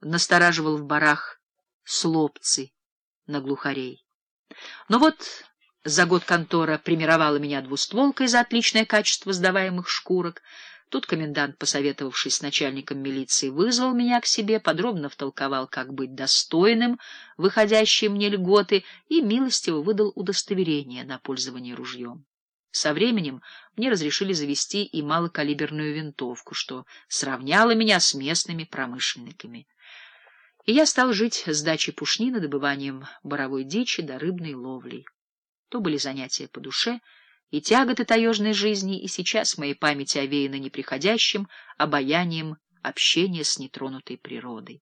настораживал в барах слопцы на глухарей. Но вот за год контора примировала меня двустволкой за отличное качество сдаваемых шкурок. Тут комендант, посоветовавшись с начальником милиции, вызвал меня к себе, подробно втолковал, как быть достойным выходящие мне льготы, и милостиво выдал удостоверение на пользование ружьем. Со временем мне разрешили завести и малокалиберную винтовку, что сравняло меня с местными промышленниками. И я стал жить с дачей пушнина, добыванием боровой дичи да рыбной ловлей. То были занятия по душе, и тяготы таежной жизни, и сейчас в моей памяти овеяны неприходящим обаянием общения с нетронутой природой.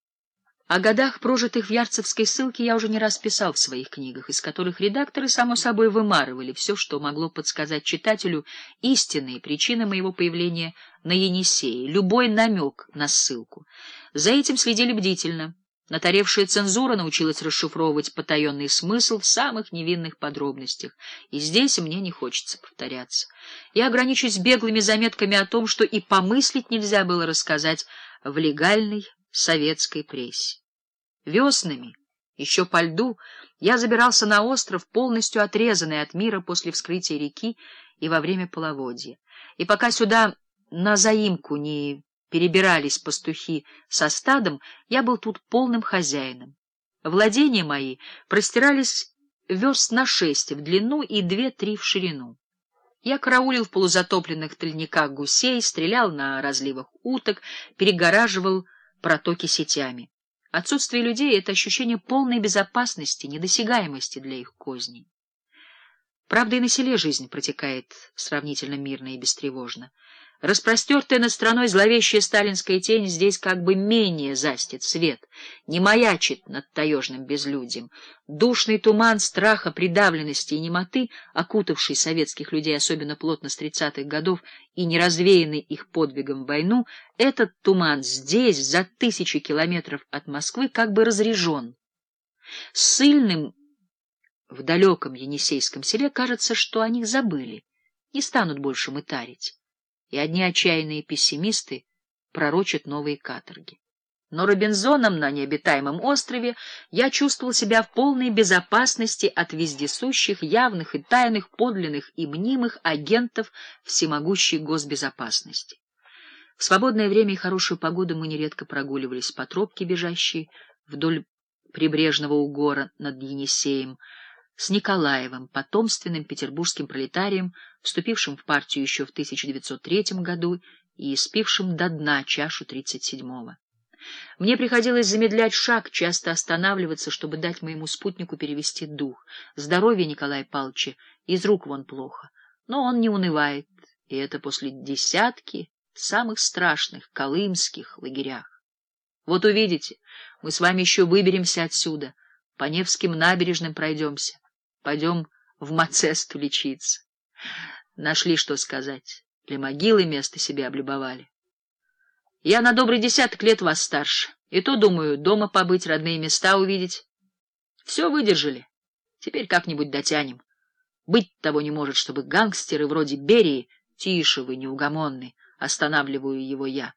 О годах, прожитых в Ярцевской ссылке, я уже не раз писал в своих книгах, из которых редакторы, само собой, вымарывали все, что могло подсказать читателю истинные причины моего появления на Енисее, любой намек на ссылку. За этим следили бдительно. Натаревшая цензура научилась расшифровывать потаенный смысл в самых невинных подробностях, и здесь мне не хочется повторяться. Я ограничусь беглыми заметками о том, что и помыслить нельзя было рассказать в легальной советской прессе. Веснами, еще по льду, я забирался на остров, полностью отрезанный от мира после вскрытия реки и во время половодья. И пока сюда на заимку не перебирались пастухи со стадом, я был тут полным хозяином. Владения мои простирались верст на шесть в длину и две-три в ширину. Я караулил в полузатопленных тальниках гусей, стрелял на разливах уток, перегораживал протоки сетями. Отсутствие людей — это ощущение полной безопасности, недосягаемости для их козней. Правда, и на селе жизнь протекает сравнительно мирно и бестревожно. Распростертая над страной зловещая сталинская тень здесь как бы менее застит свет, не маячит над таежным безлюдьем. Душный туман страха, придавленности и немоты, окутавший советских людей особенно плотно с тридцатых годов и не развеянный их подвигом в войну, этот туман здесь, за тысячи километров от Москвы, как бы разрежен. Сыльным в далеком Енисейском селе кажется, что о них забыли, не станут больше мытарить и одни отчаянные пессимисты пророчат новые каторги. Но Робинзоном на необитаемом острове я чувствовал себя в полной безопасности от вездесущих, явных и тайных, подлинных и мнимых агентов всемогущей госбезопасности. В свободное время и хорошую погоду мы нередко прогуливались по тропке, бежащей вдоль прибрежного угора над Енисеем, с Николаевым, потомственным петербургским пролетарием, вступившим в партию еще в 1903 году и испившим до дна чашу 37-го. Мне приходилось замедлять шаг, часто останавливаться, чтобы дать моему спутнику перевести дух. Здоровье Николая Павловича из рук вон плохо, но он не унывает, и это после десятки самых страшных колымских лагерях. Вот увидите, мы с вами еще выберемся отсюда, по Невским набережным пройдемся. Пойдем в Мацесту лечиться. Нашли, что сказать. Для могилы место себе облюбовали. Я на добрый десяток лет вас старше, и то, думаю, дома побыть, родные места увидеть. Все выдержали. Теперь как-нибудь дотянем. Быть того не может, чтобы гангстеры вроде Берии, тише вы, неугомонный, останавливаю его я,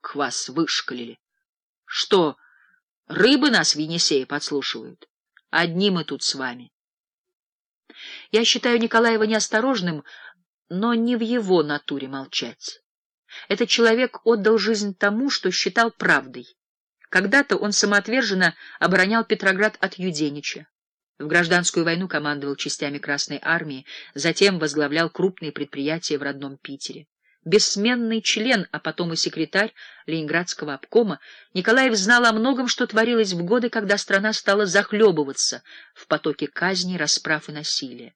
к вас вышкалили. Что, рыбы нас в Енисее подслушивают? Одни мы тут с вами. Я считаю Николаева неосторожным, но не в его натуре молчать. Этот человек отдал жизнь тому, что считал правдой. Когда-то он самоотверженно оборонял Петроград от Юденича. В гражданскую войну командовал частями Красной армии, затем возглавлял крупные предприятия в родном Питере бессменный член, а потом и секретарь Ленинградского обкома, Николаев знал о многом, что творилось в годы, когда страна стала захлебываться в потоке казней, расправ и насилия.